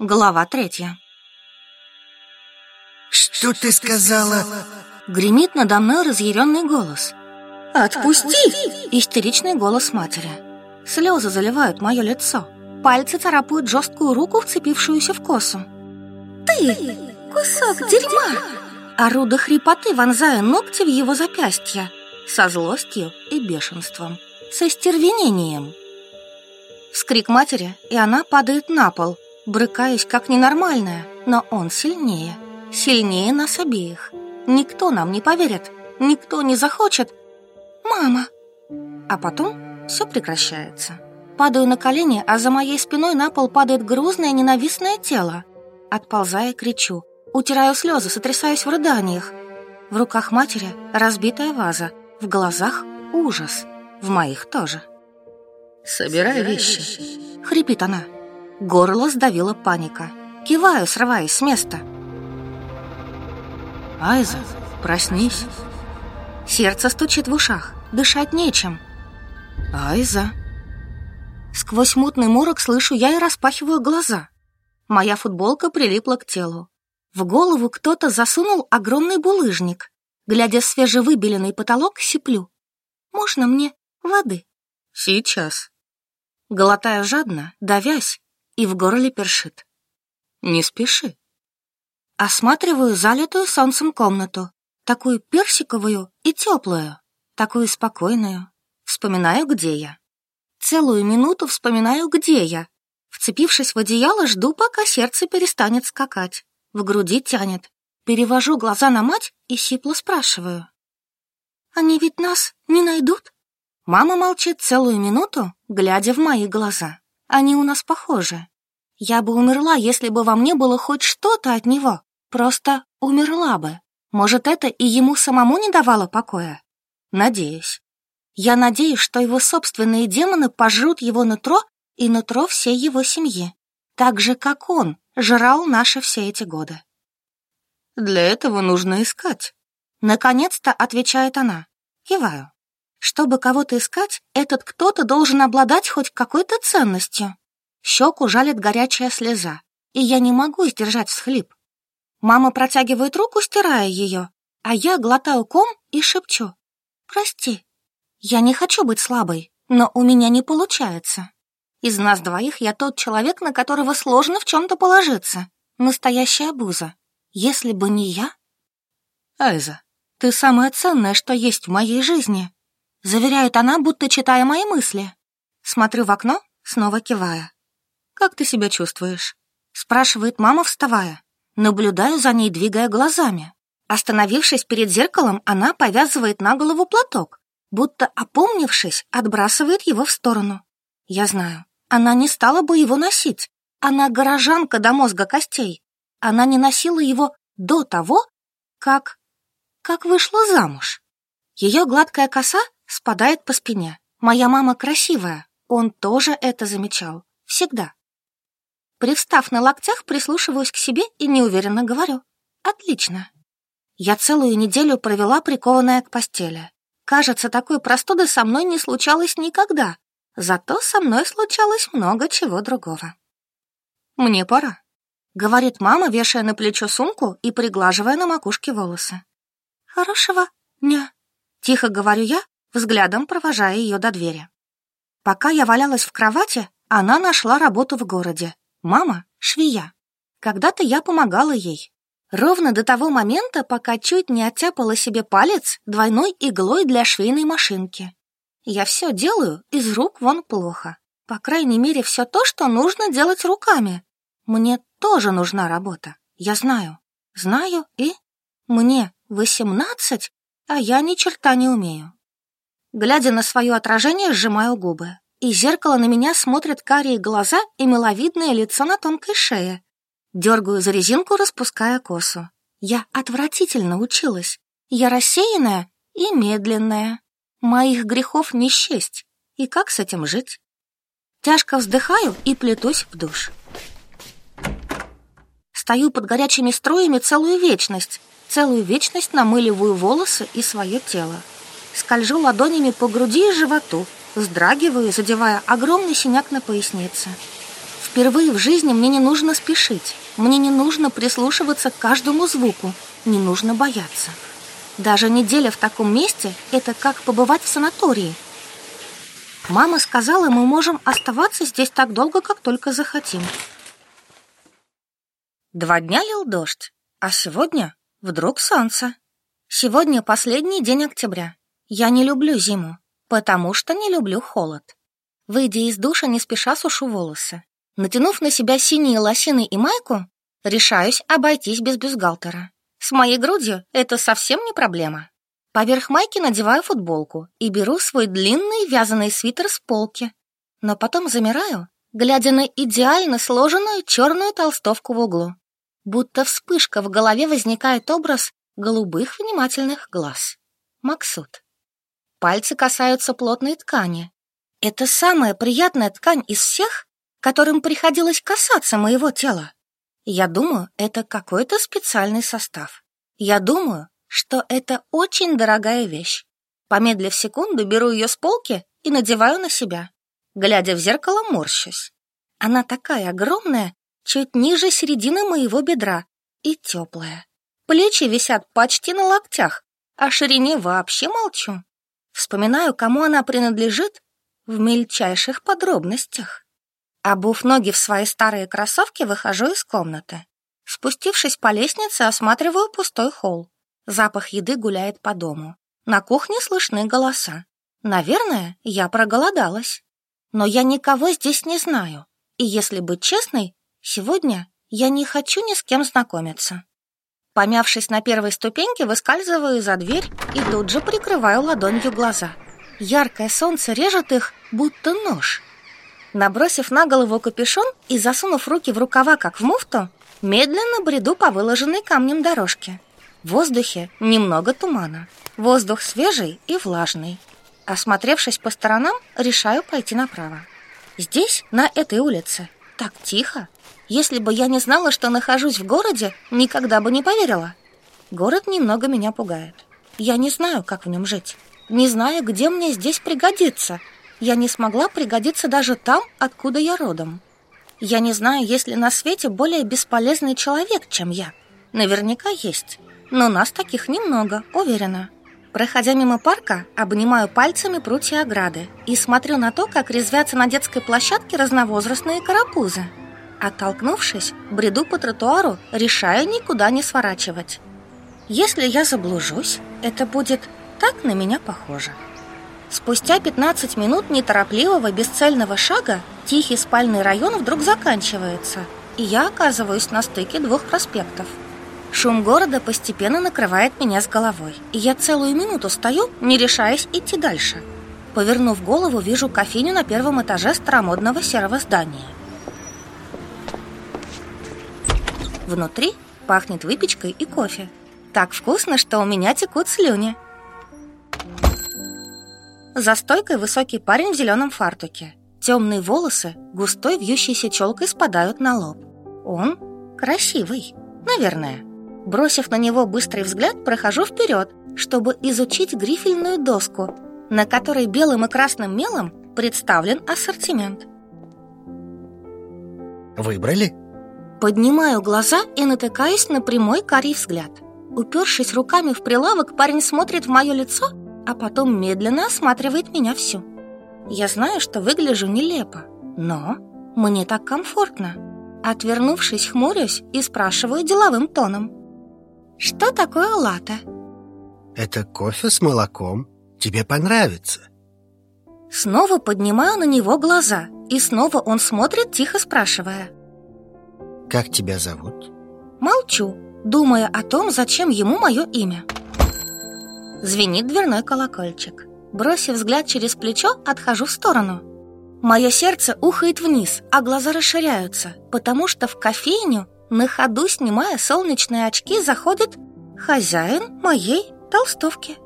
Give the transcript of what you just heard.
Глава третья. Что ты сказала? Гремит надо мной разъяренный голос. «Отпусти!» Истеричный голос матери. Слезы заливают мое лицо. Пальцы царапают жесткую руку, вцепившуюся в косу. «Ты! Кусок дерьма!» Ору до хрипоты, вонзая ногти в его запястья. Со злостью и бешенством. Со стервенением. Вскрик матери, и она падает на пол, Брыкаюсь как ненормальная, но он сильнее. Сильнее нас обеих. Никто нам не поверит, никто не захочет. «Мама!» А потом все прекращается. Падаю на колени, а за моей спиной на пол падает грузное ненавистное тело. Отползая, кричу. Утираю слезы, сотрясаюсь в рыданиях. В руках матери разбитая ваза, в глазах ужас, в моих тоже. «Собирай вещи», — хрипит она. Горло сдавила паника. Киваю, срываясь с места. Айза, проснись. Сердце стучит в ушах, дышать нечем. Айза. Сквозь мутный морок слышу я и распахиваю глаза. Моя футболка прилипла к телу. В голову кто-то засунул огромный булыжник. Глядя в свежевыбеленный потолок, сиплю. «Можно мне воды?» «Сейчас». Глотаю жадно, давясь, и в горле першит. Не спеши. Осматриваю залитую солнцем комнату, такую персиковую и теплую, такую спокойную. Вспоминаю, где я. Целую минуту вспоминаю, где я. Вцепившись в одеяло, жду, пока сердце перестанет скакать. В груди тянет. Перевожу глаза на мать и сипло спрашиваю. «Они ведь нас не найдут?» Мама молчит целую минуту, глядя в мои глаза. Они у нас похожи. Я бы умерла, если бы во мне было хоть что-то от него. Просто умерла бы. Может, это и ему самому не давало покоя? Надеюсь. Я надеюсь, что его собственные демоны пожрут его нутро и нутро всей его семьи. Так же, как он жрал наши все эти годы. Для этого нужно искать. Наконец-то отвечает она. Киваю. Чтобы кого-то искать, этот кто-то должен обладать хоть какой-то ценностью. Щеку жалит горячая слеза, и я не могу сдержать всхлип. Мама протягивает руку, стирая ее, а я глотаю ком и шепчу. «Прости, я не хочу быть слабой, но у меня не получается. Из нас двоих я тот человек, на которого сложно в чем-то положиться. Настоящая буза. Если бы не я...» «Айза, ты самое ценное, что есть в моей жизни», заверяет она, будто читая мои мысли. Смотрю в окно, снова кивая. «Как ты себя чувствуешь?» — спрашивает мама, вставая. Наблюдаю за ней, двигая глазами. Остановившись перед зеркалом, она повязывает на голову платок, будто, опомнившись, отбрасывает его в сторону. Я знаю, она не стала бы его носить. Она горожанка до мозга костей. Она не носила его до того, как... как вышла замуж. Ее гладкая коса спадает по спине. Моя мама красивая, он тоже это замечал. Всегда. Привстав на локтях, прислушиваюсь к себе и неуверенно говорю. Отлично. Я целую неделю провела прикованная к постели. Кажется, такой простуды со мной не случалось никогда. Зато со мной случалось много чего другого. «Мне пора», — говорит мама, вешая на плечо сумку и приглаживая на макушке волосы. «Хорошего дня», — тихо говорю я, взглядом провожая ее до двери. Пока я валялась в кровати, она нашла работу в городе Мама — швея. Когда-то я помогала ей. Ровно до того момента, пока чуть не оттяпала себе палец двойной иглой для швейной машинки. Я все делаю из рук вон плохо. По крайней мере, все то, что нужно делать руками. Мне тоже нужна работа. Я знаю. Знаю и... Мне восемнадцать, а я ни черта не умею. Глядя на свое отражение, сжимаю губы. Из зеркала на меня смотрят карие глаза и миловидное лицо на тонкой шее. Дергаю за резинку, распуская косу. Я отвратительно училась. Я рассеянная и медленная. Моих грехов не счесть. И как с этим жить? Тяжко вздыхаю и плетусь в душ. Стою под горячими струями целую вечность. Целую вечность намыливаю волосы и свое тело. Скольжу ладонями по груди и животу, Вздрагиваю, задевая огромный синяк на пояснице. Впервые в жизни мне не нужно спешить, мне не нужно прислушиваться к каждому звуку, не нужно бояться. Даже неделя в таком месте – это как побывать в санатории. Мама сказала, мы можем оставаться здесь так долго, как только захотим. Два дня лил дождь, а сегодня вдруг солнце. Сегодня последний день октября. Я не люблю зиму, потому что не люблю холод. Выйдя из душа, не спеша сушу волосы. Натянув на себя синие лосины и майку, решаюсь обойтись без бюстгальтера. С моей грудью это совсем не проблема. Поверх майки надеваю футболку и беру свой длинный вязаный свитер с полки. Но потом замираю, глядя на идеально сложенную черную толстовку в углу. Будто вспышка в голове возникает образ голубых внимательных глаз. Максут. Пальцы касаются плотной ткани. Это самая приятная ткань из всех, которым приходилось касаться моего тела. Я думаю, это какой-то специальный состав. Я думаю, что это очень дорогая вещь. Помедлив секунду, беру ее с полки и надеваю на себя. Глядя в зеркало, морщусь. Она такая огромная, чуть ниже середины моего бедра, и теплая. Плечи висят почти на локтях, о ширине вообще молчу. Вспоминаю, кому она принадлежит в мельчайших подробностях. Обув ноги в свои старые кроссовки, выхожу из комнаты. Спустившись по лестнице, осматриваю пустой холл. Запах еды гуляет по дому. На кухне слышны голоса. Наверное, я проголодалась. Но я никого здесь не знаю. И если быть честной, сегодня я не хочу ни с кем знакомиться. Помявшись на первой ступеньке, выскальзываю за дверь и тут же прикрываю ладонью глаза. Яркое солнце режет их, будто нож. Набросив на голову капюшон и засунув руки в рукава, как в муфту, медленно бреду по выложенной камнем дорожке. В воздухе немного тумана. Воздух свежий и влажный. Осмотревшись по сторонам, решаю пойти направо. Здесь, на этой улице, так тихо. Если бы я не знала, что нахожусь в городе, никогда бы не поверила. Город немного меня пугает. Я не знаю, как в нем жить. Не знаю, где мне здесь пригодится — я не смогла пригодиться даже там, откуда я родом. Я не знаю, есть ли на свете более бесполезный человек, чем я. Наверняка есть, но нас таких немного, уверена. Проходя мимо парка, обнимаю пальцами прутья ограды и смотрю на то, как резвятся на детской площадке разновозрастные карапузы. Оттолкнувшись, бреду по тротуару, решая никуда не сворачивать. Если я заблужусь, это будет так на меня похоже. Спустя 15 минут неторопливого бесцельного шага тихий спальный район вдруг заканчивается, и я оказываюсь на стыке двух проспектов. Шум города постепенно накрывает меня с головой, и я целую минуту стою, не решаясь идти дальше. Повернув голову, вижу кофейню на первом этаже старомодного серого здания. Внутри пахнет выпечкой и кофе. Так вкусно, что у меня текут слюни. За стойкой высокий парень в зеленом фартуке. Темные волосы густой вьющейся челкой спадают на лоб. Он красивый, наверное. Бросив на него быстрый взгляд, прохожу вперед, чтобы изучить грифельную доску, на которой белым и красным мелом представлен ассортимент. Выбрали? Поднимаю глаза и натыкаюсь на прямой карий взгляд. Упершись руками в прилавок, парень смотрит в мое лицо а потом медленно осматривает меня всю. Я знаю, что выгляжу нелепо, но мне так комфортно. Отвернувшись, хмурюсь и спрашиваю деловым тоном. Что такое лата? Это кофе с молоком. Тебе понравится. Снова поднимаю на него глаза, и снова он смотрит, тихо спрашивая. Как тебя зовут? Молчу, думая о том, зачем ему мое имя. Звенит дверной колокольчик. Бросив взгляд через плечо, отхожу в сторону. Мое сердце ухает вниз, а глаза расширяются, потому что в кофейню, на ходу снимая солнечные очки, заходит хозяин моей толстовки.